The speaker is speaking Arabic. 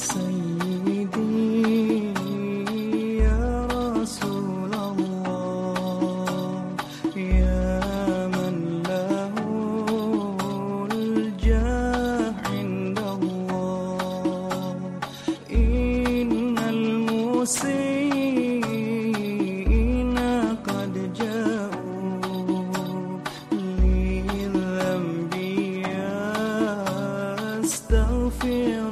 سيدي يا رسول الله يا من له الجاه عند الله. إن المسيئين قد جاءوا للذنب يستغفر